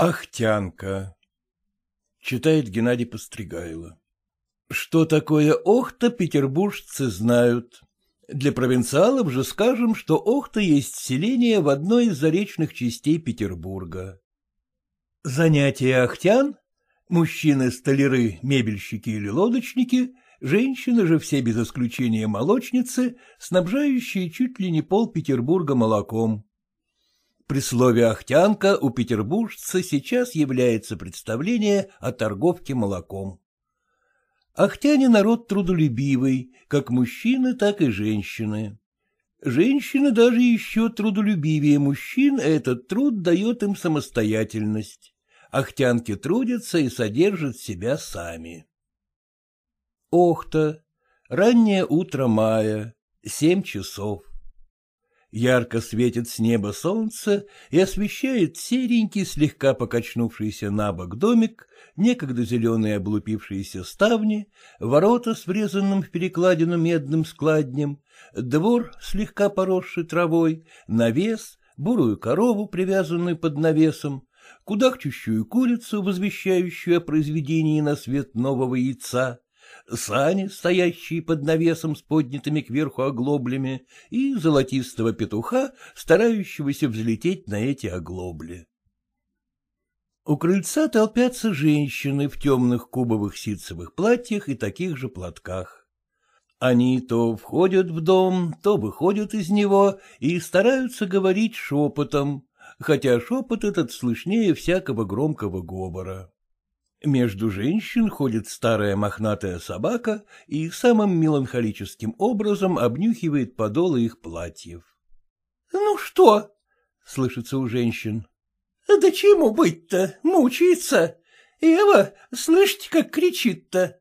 Ахтянка. Читает Геннадий Постригайло. Что такое Охта, петербуржцы знают. Для провинциалов же скажем, что Охта есть селение в одной из заречных частей Петербурга. Занятия ахтян — мужчины-столяры, мебельщики или лодочники, женщины же все без исключения молочницы, снабжающие чуть ли не пол Петербурга молоком. При слове «ахтянка» у петербуржца сейчас является представление о торговке молоком. Ахтяне народ трудолюбивый, как мужчины, так и женщины. Женщины даже еще трудолюбивее мужчин, этот труд дает им самостоятельность. Ахтянки трудятся и содержат себя сами. Охта. Раннее утро мая. Семь часов. Ярко светит с неба солнце и освещает серенький, слегка покачнувшийся на бок домик, некогда зеленые облупившиеся ставни, ворота с врезанным в перекладину медным складнем, двор, слегка поросший травой, навес, бурую корову, привязанную под навесом, кудахчущую курицу, возвещающую о произведении на свет нового яйца, сани, стоящие под навесом с поднятыми кверху оглоблями, и золотистого петуха, старающегося взлететь на эти оглобли. У крыльца толпятся женщины в темных кубовых ситцевых платьях и таких же платках. Они то входят в дом, то выходят из него и стараются говорить шепотом, хотя шепот этот слышнее всякого громкого говора. Между женщин ходит старая мохнатая собака и самым меланхолическим образом обнюхивает подолы их платьев. — Ну что? — слышится у женщин. — Да чему быть-то? Мучается. Эва, слышите, как кричит-то?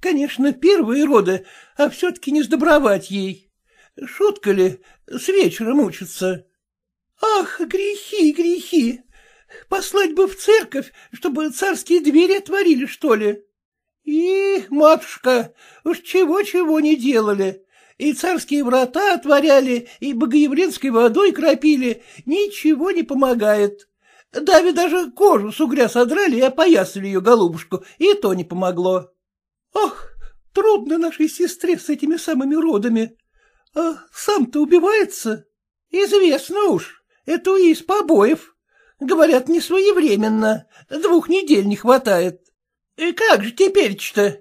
Конечно, первые роды, а все-таки не сдобровать ей. Шутка ли, с вечера мучиться? Ах, грехи, грехи! Послать бы в церковь, чтобы царские двери отворили, что ли. И, матушка, уж чего-чего не делали. И царские врата отворяли, и богоявленской водой кропили. Ничего не помогает. Дави даже кожу с угря содрали и опоясали ее голубушку, и то не помогло. Ах, трудно нашей сестре с этими самыми родами. А сам-то убивается? Известно уж, это из побоев. Говорят, не своевременно, двух недель не хватает. И как же теперь-то?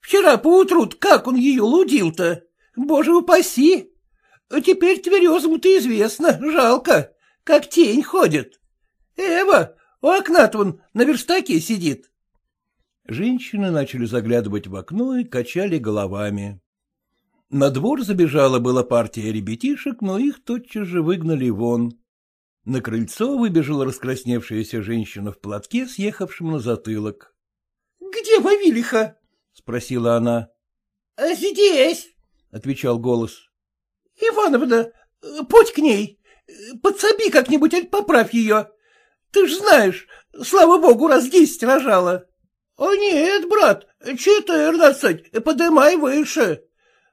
Вчера поутру как он ее лудил-то? Боже упаси! Теперь тверезому-то известно, жалко, как тень ходит. Эва, у окна-то он на верстаке сидит. Женщины начали заглядывать в окно и качали головами. На двор забежала была партия ребятишек, но их тотчас же выгнали вон. На крыльцо выбежала раскрасневшаяся женщина в платке, съехавшем на затылок. — Где Вавилиха? — спросила она. — Здесь, — отвечал голос. — Ивановна, путь к ней. Подсоби как-нибудь, аль поправь ее. Ты ж знаешь, слава богу, раз десять рожала. — А нет, брат, четырнадцать, подымай выше.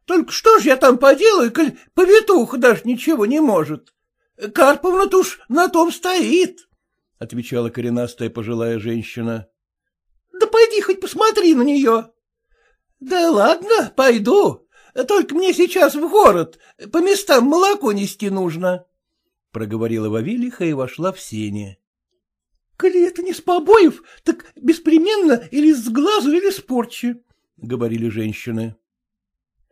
Только что ж я там поделаю, коль повитуха даже ничего не может? — Карповна-то уж на том стоит, — отвечала коренастая пожилая женщина. — Да пойди хоть посмотри на нее. — Да ладно, пойду. Только мне сейчас в город, по местам молоко нести нужно, — проговорила Вавилиха и вошла в сене. — Коли это не с побоев, так беспременно или с глазу, или с порчи, — говорили женщины.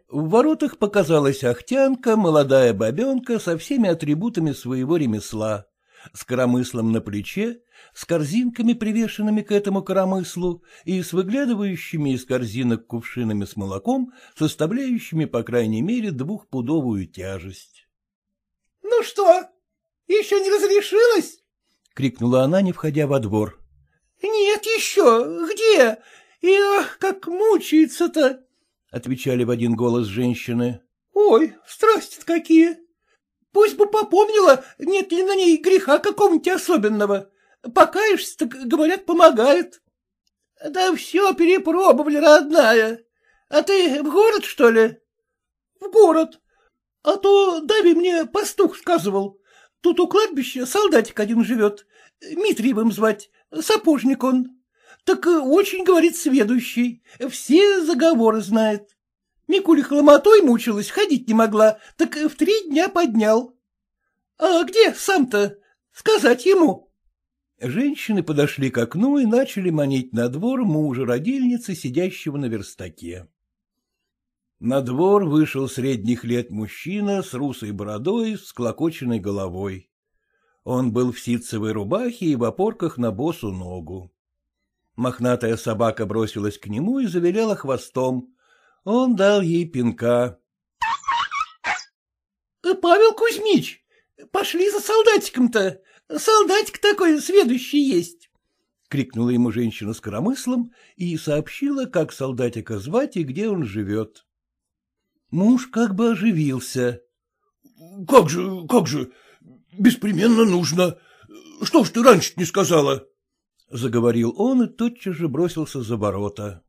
В воротах показалась ахтянка, молодая бабенка со всеми атрибутами своего ремесла, с коромыслом на плече, с корзинками, привешенными к этому коромыслу, и с выглядывающими из корзинок кувшинами с молоком, составляющими, по крайней мере, двухпудовую тяжесть. — Ну что, еще не разрешилось? — крикнула она, не входя во двор. — Нет еще. Где? И ах, как мучается-то! Отвечали в один голос женщины. — Ой, страсти-то какие! Пусть бы попомнила, нет ли на ней греха какого-нибудь особенного. Покаешься, так, говорят, помогает. — Да все перепробовали, родная. А ты в город, что ли? — В город. А то Дави мне пастух сказывал. Тут у кладбища солдатик один живет. Митриевым звать, сапожник он. Так очень, говорит, сведущий, все заговоры знает. Микуля хломотой мучилась, ходить не могла, так в три дня поднял. А где сам-то? Сказать ему. Женщины подошли к окну и начали манить на двор мужа родильницы, сидящего на верстаке. На двор вышел средних лет мужчина с русой бородой, с клокоченной головой. Он был в ситцевой рубахе и в опорках на босу ногу. Мохнатая собака бросилась к нему и завиляла хвостом. Он дал ей пинка. — Павел Кузьмич, пошли за солдатиком-то. Солдатик такой сведущий есть. — крикнула ему женщина с коромыслом и сообщила, как солдатика звать и где он живет. Муж как бы оживился. — Как же, как же, беспременно нужно. Что ж ты раньше не сказала? — заговорил он и тотчас же бросился за ворота.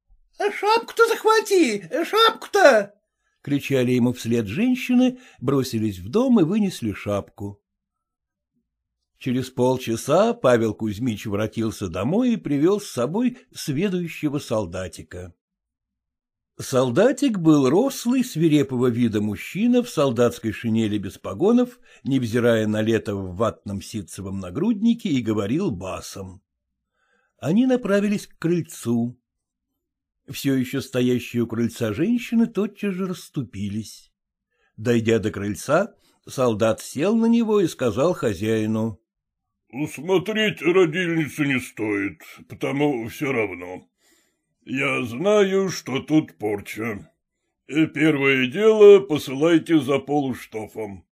— Шапку-то захвати, шапку-то! — кричали ему вслед женщины, бросились в дом и вынесли шапку. Через полчаса Павел Кузьмич воротился домой и привел с собой сведущего солдатика. Солдатик был рослый, свирепого вида мужчина в солдатской шинели без погонов, невзирая на лето в ватном ситцевом нагруднике, и говорил басом. Они направились к крыльцу. Все еще стоящие у крыльца женщины тотчас же расступились. Дойдя до крыльца, солдат сел на него и сказал хозяину. — Смотреть родильницу не стоит, потому все равно. Я знаю, что тут порча. И первое дело посылайте за полуштофом.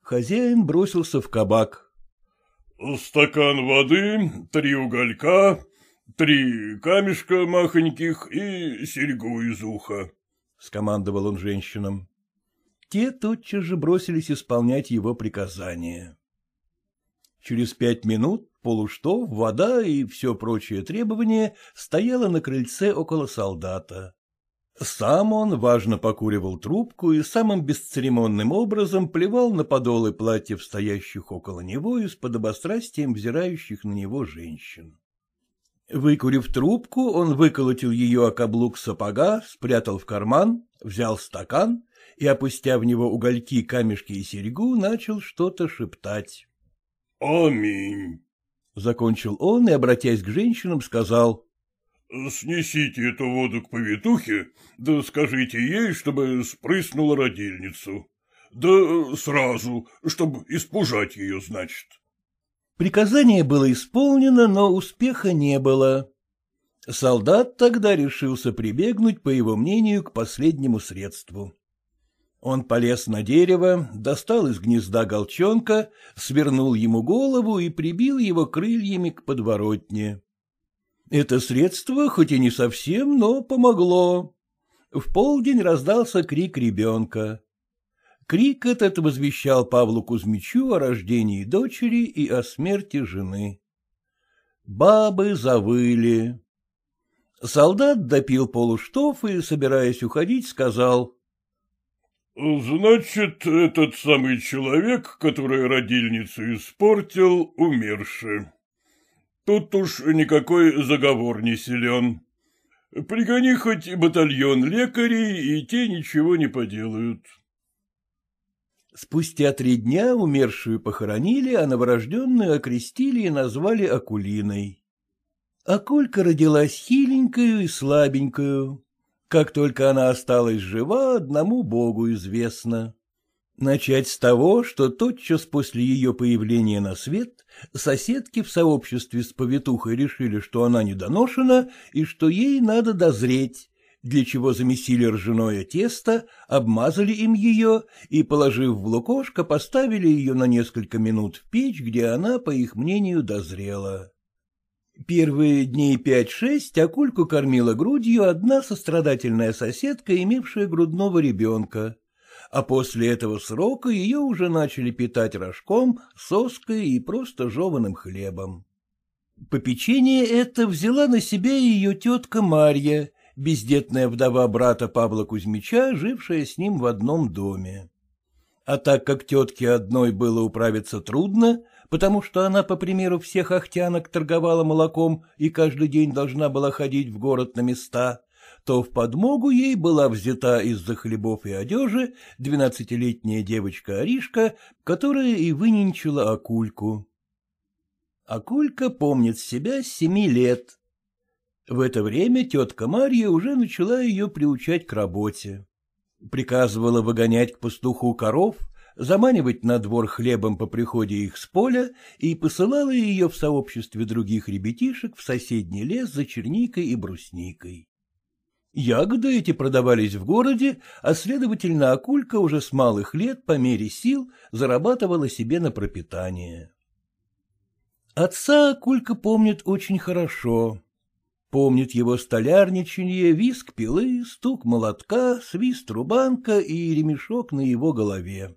Хозяин бросился в кабак. — Стакан воды, три уголька, Три камешка махоньких и серьгу из уха, — скомандовал он женщинам. Те тотчас же бросились исполнять его приказания. Через пять минут полуштов, вода и все прочее требование стояло на крыльце около солдата. Сам он важно покуривал трубку и самым бесцеремонным образом плевал на подолы платьев, стоящих около него и с подобострастием взирающих на него женщин. Выкурив трубку, он выколотил ее о каблук сапога, спрятал в карман, взял стакан и, опустя в него угольки, камешки и серьгу, начал что-то шептать. — Аминь. — закончил он и, обратясь к женщинам, сказал. — Снесите эту воду к повитухе, да скажите ей, чтобы спрыснула родильницу. Да сразу, чтобы испужать ее, значит. Приказание было исполнено, но успеха не было. Солдат тогда решился прибегнуть, по его мнению, к последнему средству. Он полез на дерево, достал из гнезда голчонка, свернул ему голову и прибил его крыльями к подворотне. Это средство, хоть и не совсем, но помогло. В полдень раздался крик ребенка. Крик этот возвещал Павлу Кузьмичу о рождении дочери и о смерти жены. Бабы завыли. Солдат допил полуштов и, собираясь уходить, сказал. — Значит, этот самый человек, который родильницу испортил, умерший. Тут уж никакой заговор не силен. Пригони хоть батальон лекарей, и те ничего не поделают. — Спустя три дня умершую похоронили, а новорожденную окрестили и назвали Акулиной. Акулька родилась хиленькую и слабенькую. Как только она осталась жива, одному богу известно. Начать с того, что тотчас после ее появления на свет соседки в сообществе с повитухой решили, что она недоношена и что ей надо дозреть, для чего замесили ржаное тесто, обмазали им ее и, положив в лукошко, поставили ее на несколько минут в печь, где она, по их мнению, дозрела. Первые дней пять-шесть Акульку кормила грудью одна сострадательная соседка, имевшая грудного ребенка, а после этого срока ее уже начали питать рожком, соской и просто жеваным хлебом. Попечение это взяла на себя ее тетка Марья, бездетная вдова брата Павла Кузьмича, жившая с ним в одном доме. А так как тетке одной было управиться трудно, потому что она, по примеру всех ахтянок, торговала молоком и каждый день должна была ходить в город на места, то в подмогу ей была взята из-за хлебов и одежи двенадцатилетняя девочка Аришка, которая и выненчила Акульку. Акулька помнит себя с семи лет. В это время тетка Марья уже начала ее приучать к работе. Приказывала выгонять к пастуху коров, заманивать на двор хлебом по приходе их с поля и посылала ее в сообществе других ребятишек в соседний лес за черникой и брусникой. Ягоды эти продавались в городе, а, следовательно, Акулька уже с малых лет по мере сил зарабатывала себе на пропитание. Отца Акулька помнит очень хорошо. Помнит его столярничанье, виск пилы, стук молотка, свист рубанка и ремешок на его голове.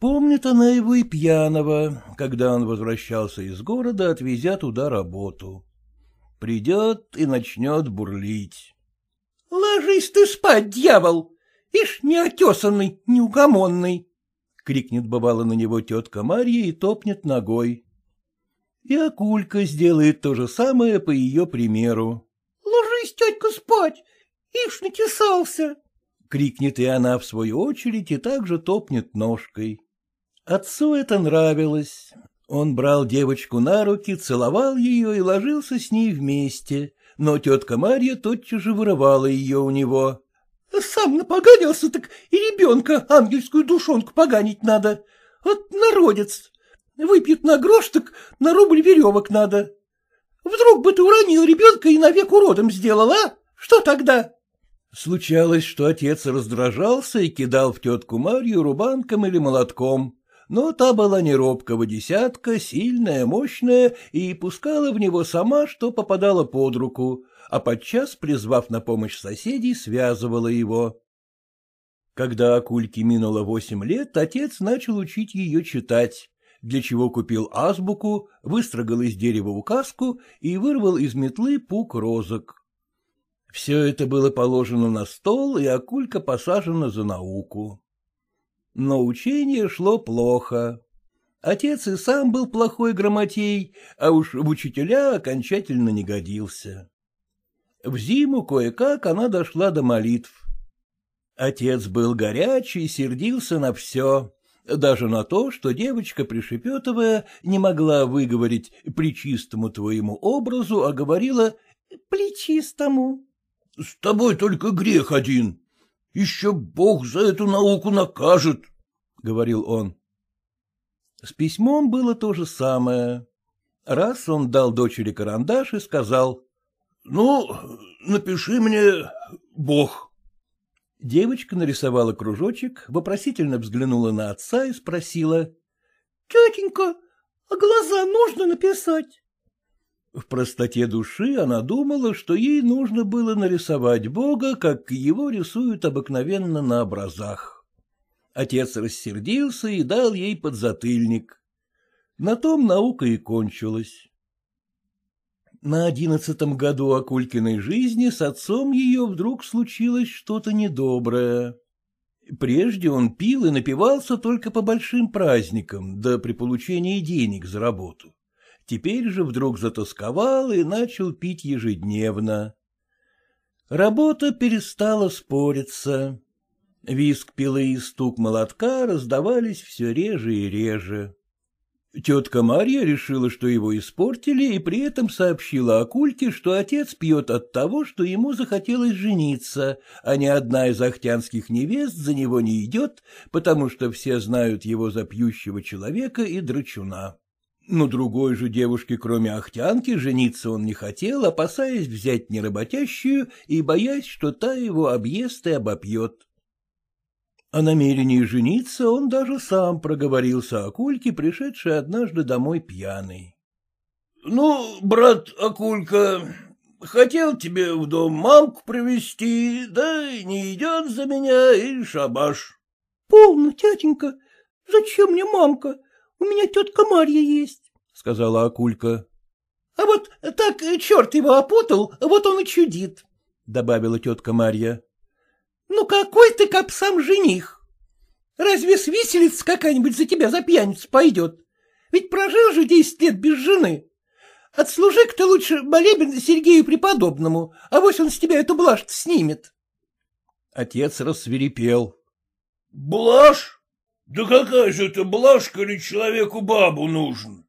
Помнит она его и пьяного, когда он возвращался из города, отвезя туда работу. Придет и начнет бурлить. — Ложись ты спать, дьявол! Ишь, неотесанный, неугомонный! — крикнет бывало на него тетка Марья и топнет ногой. И Акулька сделает то же самое по ее примеру. — Ложись, тетка, спать! Ишь, натесался! — крикнет и она в свою очередь и также топнет ножкой. Отцу это нравилось. Он брал девочку на руки, целовал ее и ложился с ней вместе, но тетка Марья тотчас же вырывала ее у него. — Сам напоганился, так и ребенка ангельскую душонку поганить надо. Вот народец. Выпьет на грош, так на рубль веревок надо. Вдруг бы ты уронил ребенка и навек уродом сделал, а? Что тогда? Случалось, что отец раздражался и кидал в тетку Марью рубанком или молотком но та была не робкого десятка, сильная, мощная, и пускала в него сама, что попадала под руку, а подчас, призвав на помощь соседей, связывала его. Когда Акульке минуло восемь лет, отец начал учить ее читать, для чего купил азбуку, выстрогал из дерева указку и вырвал из метлы пук розок. Все это было положено на стол, и Акулька посажена за науку. Но учение шло плохо. Отец и сам был плохой грамотей, а уж в учителя окончательно не годился. В зиму кое-как она дошла до молитв. Отец был горячий, сердился на все, даже на то, что девочка Пришепетовая не могла выговорить «причистому твоему образу», а говорила «плечистому». — С тобой только грех один, еще Бог за эту науку накажет, — говорил он. С письмом было то же самое. Раз он дал дочери карандаш и сказал. — Ну, напиши мне Бог. Девочка нарисовала кружочек, вопросительно взглянула на отца и спросила. — Тетенька, а глаза нужно написать? В простоте души она думала, что ей нужно было нарисовать Бога, как его рисуют обыкновенно на образах. Отец рассердился и дал ей подзатыльник. На том наука и кончилась. На одиннадцатом году Акулькиной жизни с отцом ее вдруг случилось что-то недоброе. Прежде он пил и напивался только по большим праздникам, да при получении денег за работу теперь же вдруг затасковал и начал пить ежедневно. Работа перестала спориться. Виск пилы и стук молотка раздавались все реже и реже. Тетка Марья решила, что его испортили, и при этом сообщила Акульке, что отец пьет от того, что ему захотелось жениться, а ни одна из ахтянских невест за него не идет, потому что все знают его за пьющего человека и драчуна. Но другой же девушке, кроме Ахтянки, жениться он не хотел, опасаясь взять неработящую и боясь, что та его объест и обопьет. О намерении жениться он даже сам проговорился Акульке, пришедшей однажды домой пьяный. — Ну, брат Акулька, хотел тебе в дом мамку привезти, да не идет за меня и шабаш. — Полно, тятенька, зачем мне мамка? У меня тетка Марья есть, — сказала Акулька. — А вот так черт его опутал, вот он и чудит, — добавила тетка Марья. — Ну какой ты капсам жених? Разве с виселиц какая-нибудь за тебя за пьяницу пойдет? Ведь прожил же десять лет без жены. Отслужи-ка ты лучше молебен Сергею Преподобному, а вось он с тебя эту блажь снимет. Отец рассверепел. — Блажь? Да какая же это блажь, коли человеку бабу нужен?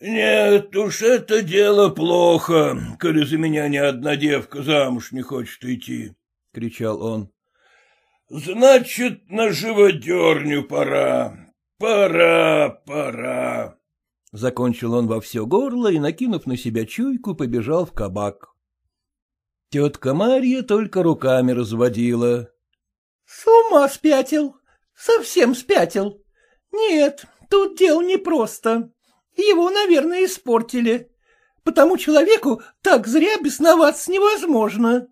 Нет уж, это дело плохо, коли за меня ни одна девка замуж не хочет идти, — кричал он. — Значит, на живодерню пора, пора, пора. Закончил он во все горло и, накинув на себя чуйку, побежал в кабак. Тетка Марья только руками разводила. — С ума спятил, совсем спятил. Нет, тут дело непросто. Его, наверное, испортили. Потому человеку так зря бесноваться невозможно.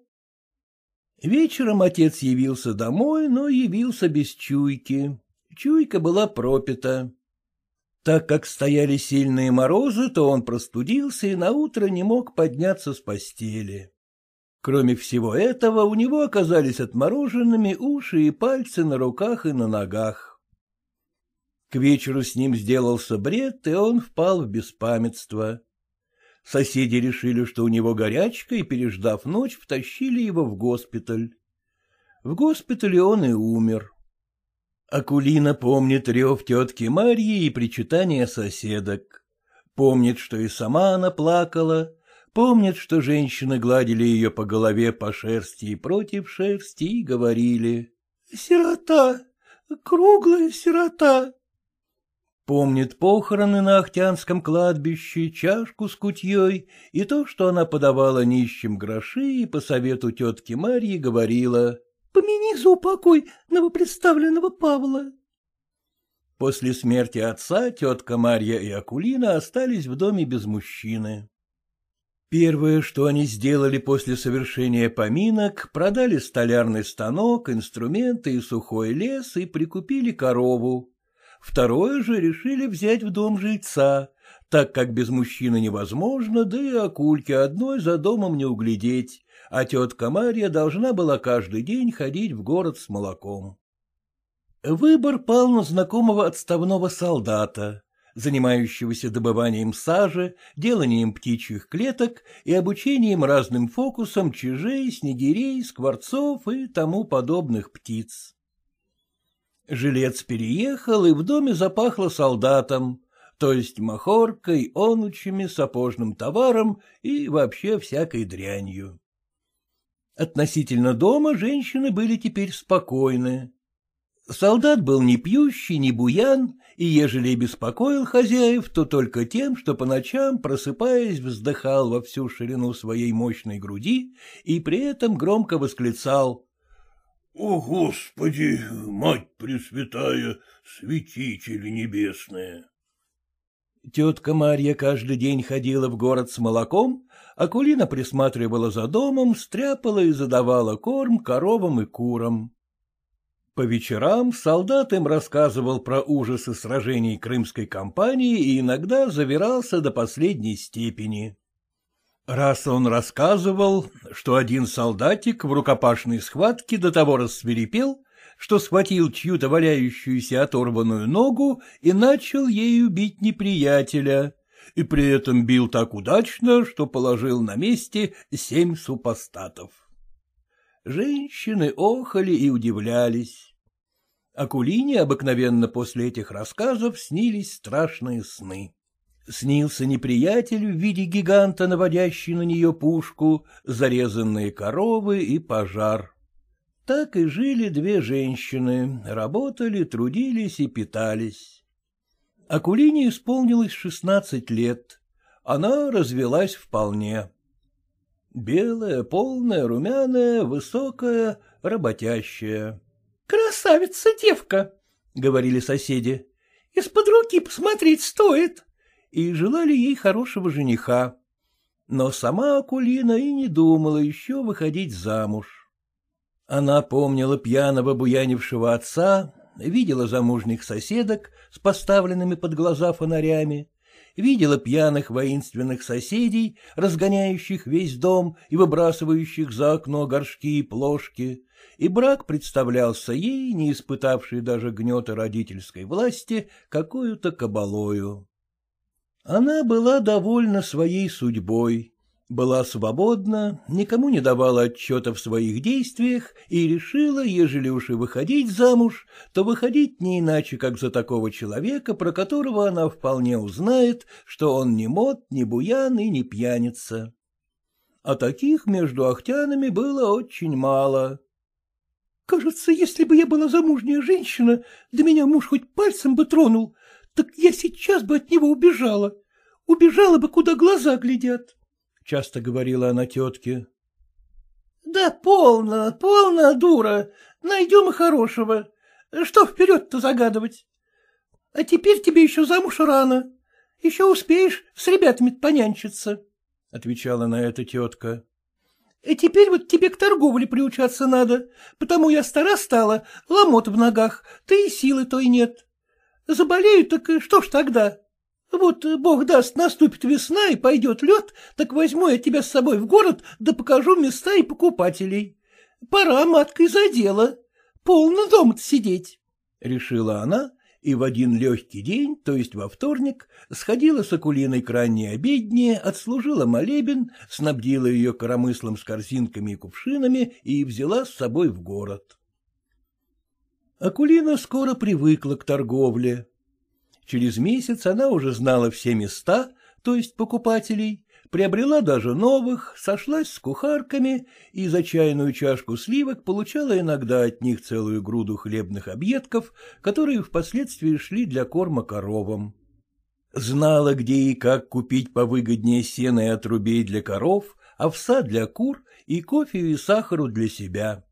Вечером отец явился домой, но явился без чуйки. Чуйка была пропита. Так как стояли сильные морозы, то он простудился и наутро не мог подняться с постели. Кроме всего этого, у него оказались отмороженными уши и пальцы на руках и на ногах. К вечеру с ним сделался бред, и он впал в беспамятство. Соседи решили, что у него горячка, и, переждав ночь, втащили его в госпиталь. В госпитале он и умер. Акулина помнит рев тетки Марьи и причитания соседок. Помнит, что и сама она плакала, помнит, что женщины гладили ее по голове по шерсти и против шерсти и говорили. — Сирота, круглая сирота. Помнит похороны на Ахтянском кладбище, чашку с кутьей и то, что она подавала нищим гроши и по совету тетки Марьи говорила Помяни за упокой новопредставленного Павла. После смерти отца тетка Марья и Акулина остались в доме без мужчины. Первое, что они сделали после совершения поминок, продали столярный станок, инструменты и сухой лес и прикупили корову. Второе же решили взять в дом жильца, так как без мужчины невозможно, да и Акульке одной за домом не углядеть, а тетка Марья должна была каждый день ходить в город с молоком. Выбор пал на знакомого отставного солдата, занимающегося добыванием сажи, деланием птичьих клеток и обучением разным фокусам чижей, снегирей, скворцов и тому подобных птиц. Жилец переехал, и в доме запахло солдатом, то есть махоркой, онучами, сапожным товаром и вообще всякой дрянью. Относительно дома женщины были теперь спокойны. Солдат был не пьющий, не буян, и ежели беспокоил хозяев, то только тем, что по ночам, просыпаясь, вздыхал во всю ширину своей мощной груди и при этом громко восклицал «О, Господи, Мать Пресвятая, Святитель Небесная!» Тетка Марья каждый день ходила в город с молоком, Акулина присматривала за домом, стряпала и задавала корм коровам и курам. По вечерам солдат им рассказывал про ужасы сражений крымской кампании и иногда завирался до последней степени. Раз он рассказывал, что один солдатик в рукопашной схватке до того рассверепел, что схватил чью-то валяющуюся оторванную ногу и начал ею бить неприятеля, и при этом бил так удачно, что положил на месте семь супостатов. Женщины охали и удивлялись. Акулине обыкновенно после этих рассказов снились страшные сны. Снился неприятель в виде гиганта, наводящий на нее пушку, зарезанные коровы и пожар. Так и жили две женщины, работали, трудились и питались. Акулине исполнилось шестнадцать лет. Она развелась вполне. Белая, полная, румяная, высокая, работящая. — Красавица девка, — говорили соседи. — Из-под руки посмотреть стоит. И желали ей хорошего жениха. Но сама Акулина и не думала еще выходить замуж. Она помнила пьяного буянившего отца, видела замужних соседок с поставленными под глаза фонарями, видела пьяных воинственных соседей, разгоняющих весь дом и выбрасывающих за окно горшки и плошки, и брак представлялся ей, не испытавшей даже гнета родительской власти, какую-то кабалою. Она была довольна своей судьбой, была свободна, никому не давала отчета в своих действиях и решила, ежели уж и выходить замуж, то выходить не иначе, как за такого человека, про которого она вполне узнает, что он не мод, не буян и не пьяница. А таких между ахтянами было очень мало. — Кажется, если бы я была замужняя женщина, да меня муж хоть пальцем бы тронул, так я сейчас бы от него убежала. Убежала бы, куда глаза глядят, — часто говорила она тетке. — Да полно, полно, дура. Найдем хорошего. Что вперед-то загадывать? А теперь тебе еще замуж рано. Еще успеешь с ребятами понянчиться, — отвечала на это тетка. И теперь вот тебе к торговле приучаться надо, потому я стара стала, ломота в ногах, ты и силы той нет. Заболею, так что ж тогда? Вот, бог даст, наступит весна и пойдет лед, так возьму я тебя с собой в город, да покажу места и покупателей. Пора, матка, и за дело. Полно дома сидеть, — решила она, и в один легкий день, то есть во вторник, сходила с Акулиной к ранней обедне, отслужила молебен, снабдила ее коромыслом с корзинками и кувшинами и взяла с собой в город. Акулина скоро привыкла к торговле. Через месяц она уже знала все места, то есть покупателей, приобрела даже новых, сошлась с кухарками и за чайную чашку сливок получала иногда от них целую груду хлебных объедков, которые впоследствии шли для корма коровам. Знала, где и как купить повыгоднее сена и отрубей для коров, овса для кур и кофе и сахару для себя.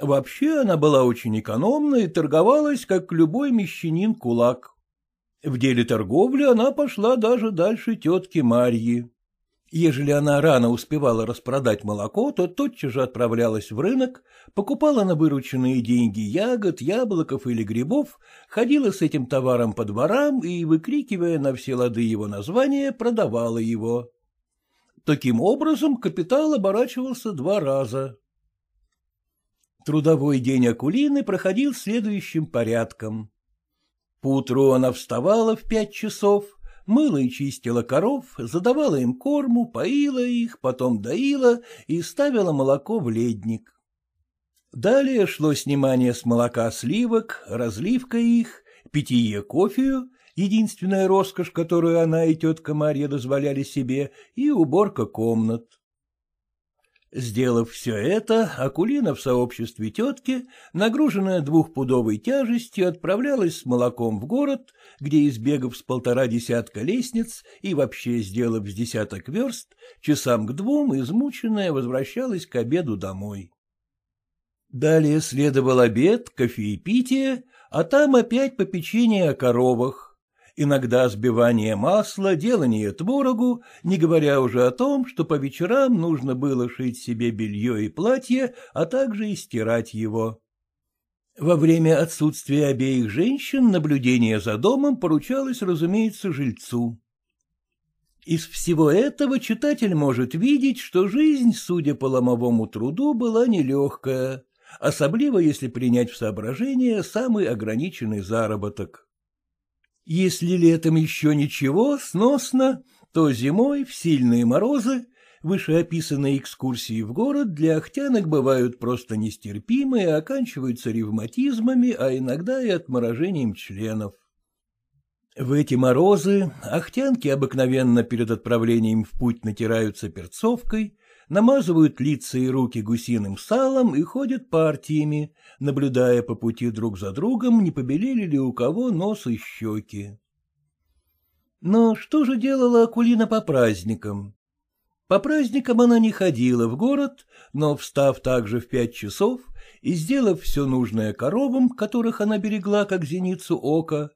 Вообще она была очень экономна и торговалась, как любой мещанин-кулак. В деле торговли она пошла даже дальше тетки Марьи. Ежели она рано успевала распродать молоко, то тотчас же отправлялась в рынок, покупала на вырученные деньги ягод, яблоков или грибов, ходила с этим товаром по дворам и, выкрикивая на все лады его название, продавала его. Таким образом капитал оборачивался два раза. Трудовой день Акулины проходил следующим порядком. Поутру она вставала в пять часов, мыла и чистила коров, задавала им корму, поила их, потом доила и ставила молоко в ледник. Далее шло снимание с молока сливок, разливка их, питье кофею, единственная роскошь, которую она и тетка Марья дозволяли себе, и уборка комнат. Сделав все это, Акулина в сообществе тетки, нагруженная двухпудовой тяжестью, отправлялась с молоком в город, где, избегав с полтора десятка лестниц и вообще сделав с десяток верст, часам к двум, измученная, возвращалась к обеду домой. Далее следовал обед, кофеепитие, а там опять попечение о коровах, иногда сбивание масла, делание творогу, не говоря уже о том, что по вечерам нужно было шить себе белье и платье, а также и стирать его. Во время отсутствия обеих женщин наблюдение за домом поручалось, разумеется, жильцу. Из всего этого читатель может видеть, что жизнь, судя по ломовому труду, была нелегкая, особливо если принять в соображение самый ограниченный заработок. Если летом еще ничего, сносно, то зимой, в сильные морозы, вышеописанные экскурсии в город для ахтянок бывают просто нестерпимы и оканчиваются ревматизмами, а иногда и отморожением членов. В эти морозы ахтянки обыкновенно перед отправлением в путь натираются перцовкой, намазывают лица и руки гусиным салом и ходят партиями, наблюдая по пути друг за другом, не побелели ли у кого нос и щеки. Но что же делала Акулина по праздникам? По праздникам она не ходила в город, но, встав также в пять часов и сделав все нужное коровам, которых она берегла, как зеницу ока,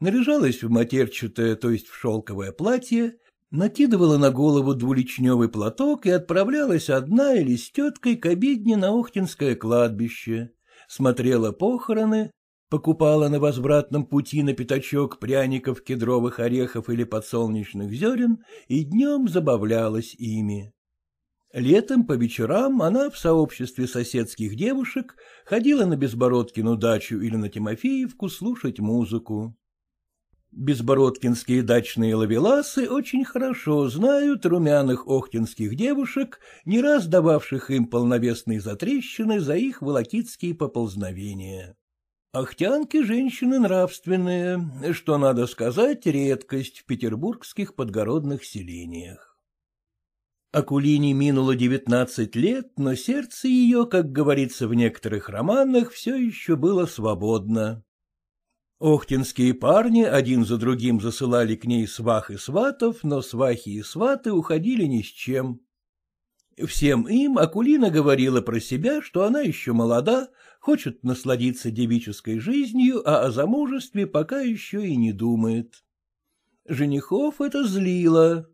наряжалась в матерчатое, то есть в шелковое платье, накидывала на голову двуличневый платок и отправлялась одна или с теткой к обедне на Охтинское кладбище, смотрела похороны, покупала на возвратном пути на пятачок пряников, кедровых орехов или подсолнечных зерен и днем забавлялась ими. Летом по вечерам она в сообществе соседских девушек ходила на Безбородкину дачу или на Тимофеевку слушать музыку. Безбородкинские дачные ловеласы очень хорошо знают румяных охтинских девушек, не раз дававших им полновесные затрещины за их волокитские поползновения. Ахтянки — женщины нравственные, что, надо сказать, редкость в петербургских подгородных селениях. Акулине минуло девятнадцать лет, но сердце ее, как говорится в некоторых романах, все еще было свободно. Охтинские парни один за другим засылали к ней свах и сватов, но свахи и сваты уходили ни с чем. Всем им Акулина говорила про себя, что она еще молода, хочет насладиться девической жизнью, а о замужестве пока еще и не думает. Женихов это злило.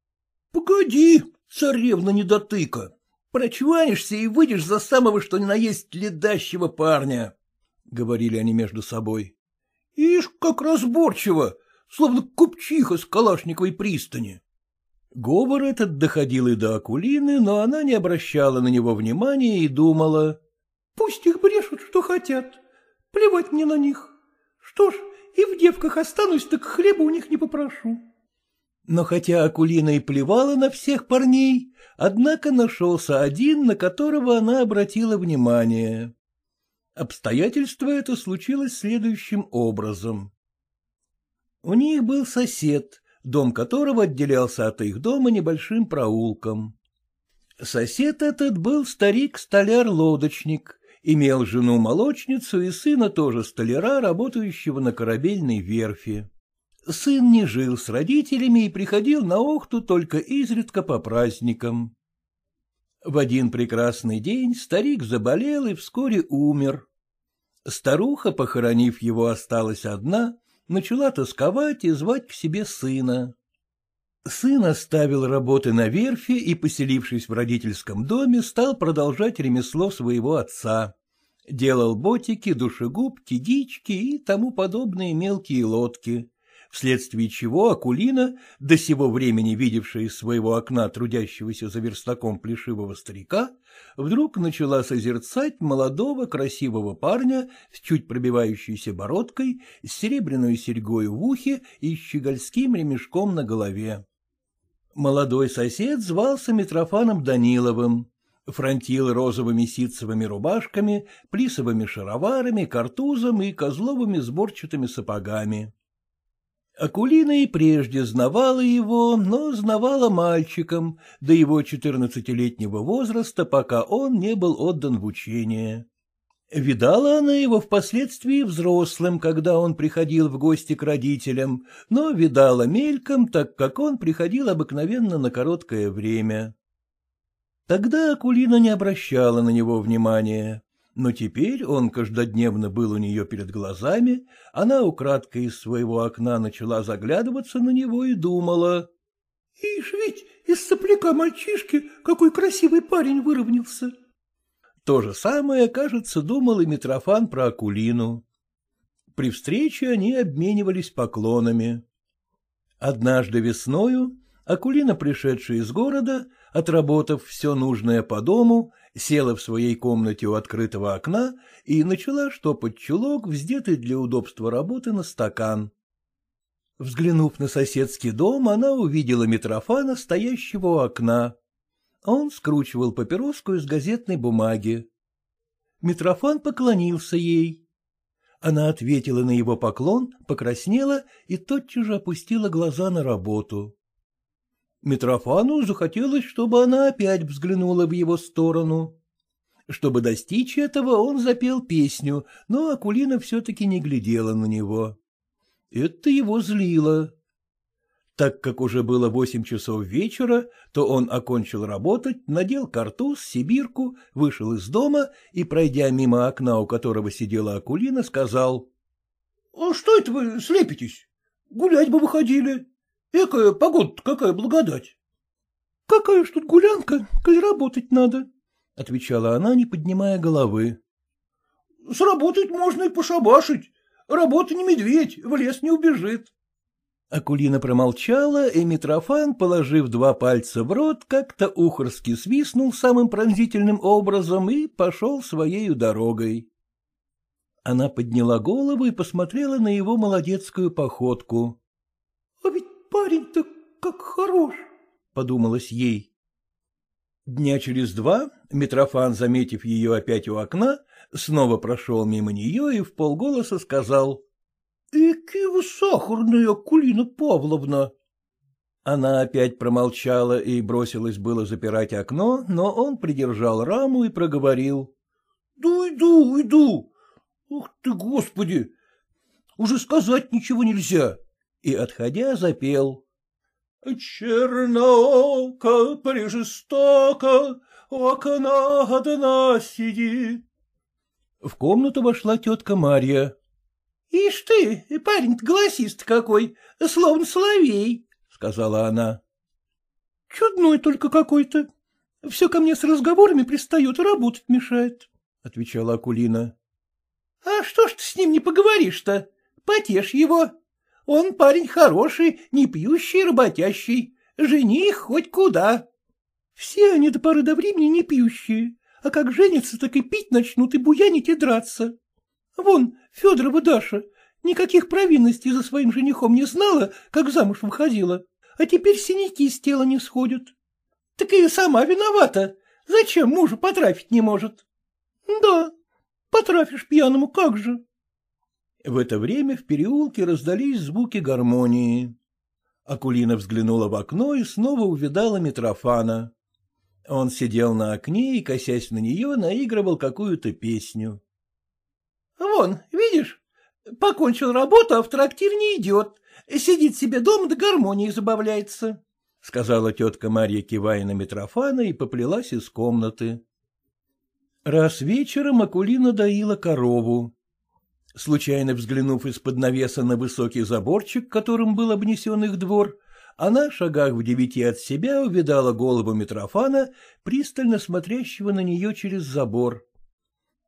— Погоди, царевна недотыка, прочванишься и выйдешь за самого что ни на есть ледащего парня, — говорили они между собой. Ишь, как разборчиво, словно купчиха с Калашниковой пристани. Говор этот доходил и до Акулины, но она не обращала на него внимания и думала. — Пусть их брешут, что хотят. Плевать мне на них. Что ж, и в девках останусь, так хлеба у них не попрошу. Но хотя Акулина и плевала на всех парней, однако нашелся один, на которого она обратила внимание. Обстоятельство это случилось следующим образом. У них был сосед, дом которого отделялся от их дома небольшим проулком. Сосед этот был старик-столяр-лодочник, имел жену-молочницу и сына тоже столяра, работающего на корабельной верфи. Сын не жил с родителями и приходил на Охту только изредка по праздникам. В один прекрасный день старик заболел и вскоре умер. Старуха, похоронив его, осталась одна, начала тосковать и звать к себе сына. Сын оставил работы на верфи и, поселившись в родительском доме, стал продолжать ремесло своего отца. Делал ботики, душегубки, дички и тому подобные мелкие лодки вследствие чего Акулина, до сего времени видевшая из своего окна трудящегося за верстаком плешивого старика, вдруг начала созерцать молодого красивого парня с чуть пробивающейся бородкой, с серебряной серьгой в ухе и щегольским ремешком на голове. Молодой сосед звался Митрофаном Даниловым, фронтил розовыми ситцевыми рубашками, плисовыми шароварами, картузом и козловыми сборчатыми сапогами. Акулина и прежде знавала его, но знавала мальчиком до его четырнадцатилетнего возраста, пока он не был отдан в учение. Видала она его впоследствии взрослым, когда он приходил в гости к родителям, но видала мельком, так как он приходил обыкновенно на короткое время. Тогда Акулина не обращала на него внимания но теперь он каждодневно был у нее перед глазами, она украдкой из своего окна начала заглядываться на него и думала. — Ишь ведь из сопляка мальчишки какой красивый парень выровнялся. То же самое, кажется, думал и Митрофан про Акулину. При встрече они обменивались поклонами. Однажды весною Акулина, пришедшая из города, отработав все нужное по дому, села в своей комнате у открытого окна и начала штопать чулок, вздетый для удобства работы на стакан. Взглянув на соседский дом, она увидела Митрофана, стоящего у окна. Он скручивал папироску из газетной бумаги. Митрофан поклонился ей. Она ответила на его поклон, покраснела и тотчас же опустила глаза на работу. Митрофану захотелось, чтобы она опять взглянула в его сторону. Чтобы достичь этого, он запел песню, но Акулина все-таки не глядела на него. Это его злило. Так как уже было восемь часов вечера, то он окончил работать, надел картуз, сибирку, вышел из дома и, пройдя мимо окна, у которого сидела Акулина, сказал. — А что это вы слепитесь? Гулять бы выходили. Экая погода какая благодать. — Какая ж тут гулянка, коль работать надо, — отвечала она, не поднимая головы. — Сработать можно и пошабашить. Работа не медведь, в лес не убежит. Акулина промолчала, и Митрофан, положив два пальца в рот, как-то ухорски свистнул самым пронзительным образом и пошел своею дорогой. Она подняла голову и посмотрела на его молодецкую походку. — А ведь парень-то как хорош, — подумалось ей. Дня через два Митрофан, заметив ее опять у окна, снова прошел мимо нее и в полголоса сказал. — Эки вы сахарная, Акулина Павловна! Она опять промолчала и бросилась было запирать окно, но он придержал раму и проговорил. — Да уйду, уйду. Ух ты, господи! Уже сказать ничего нельзя. И, отходя, запел. — Чернооко, прижестоко, у окна одна сидит. В комнату вошла тетка Марья. — Ишь ты, парень-то голосист какой, словно соловей, — сказала она. — Чудной только какой-то. Все ко мне с разговорами пристает и работать мешает, — отвечала Акулина. — А что ж ты с ним не поговоришь-то? Потешь его. Он парень хороший, не пьющий, работящий. Жених хоть куда. Все они до поры до времени не пьющие, а как женятся, так и пить начнут, и буянить, и драться. Вон, Федорова Даша никаких провинностей за своим женихом не знала, как замуж выходила, а теперь синяки с тела не сходят. Так и сама виновата. Зачем мужа потрафить не может? Да, потрафишь пьяному, как же. В это время в переулке раздались звуки гармонии. Акулина взглянула в окно и снова увидала Митрофана. Он сидел на окне и, косясь на нее, наигрывал какую-то песню. — Вон, видишь, покончил работу, а в трактир не идет. Сидит себе дома до гармонии забавляется, — сказала тетка Марья, кивая на Митрофана, и поплелась из комнаты. Раз вечером Акулина доила корову. Случайно взглянув из-под навеса на высокий заборчик, которым был обнесен их двор, она, шагах в девяти от себя, увидала голову Митрофана, пристально смотрящего на нее через забор.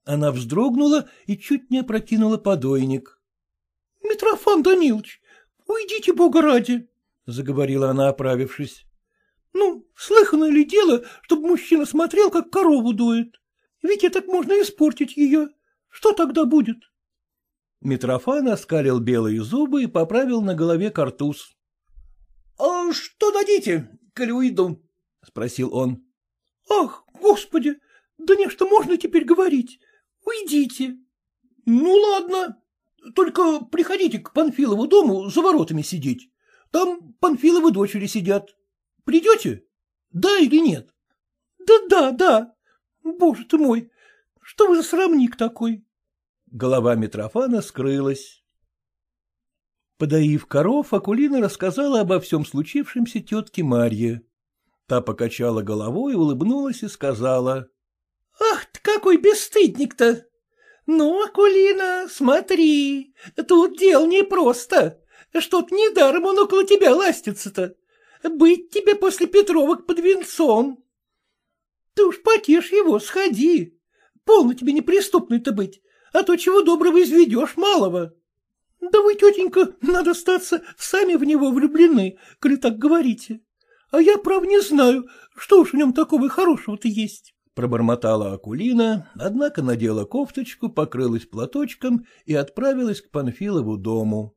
Она вздрогнула и чуть не опрокинула подойник. — Митрофан Данилович, уйдите, бога ради, — заговорила она, оправившись. — Ну, слыхано ли дело, чтобы мужчина смотрел, как корову дует? Ведь так можно испортить ее. Что тогда будет? Митрофан оскалил белые зубы и поправил на голове картуз. — А что дадите, коли уйду? — спросил он. — Ах, господи, да не что можно теперь говорить. Уйдите. — Ну, ладно. Только приходите к Панфилову дому за воротами сидеть. Там Панфиловы дочери сидят. Придете? Да или нет? — Да, да, да. Боже ты мой, что вы за срамник такой? Голова Митрофана скрылась. Подоив коров, Акулина рассказала обо всем случившемся тетке Марье. Та покачала головой, улыбнулась и сказала. — Ах ты какой бесстыдник-то! Ну, Акулина, смотри, тут дело непросто. Что-то недаром он около тебя ластится-то. Быть тебе после Петровок под венцом. Ты уж потешь его, сходи. Полно тебе неприступный-то быть, а то чего доброго изведешь малого. Да вы, тетенька, надо статься, сами в него влюблены, коли так говорите. А я, прав, не знаю, что уж в нем такого хорошего-то есть. Пробормотала Акулина, однако надела кофточку, покрылась платочком и отправилась к Панфилову дому.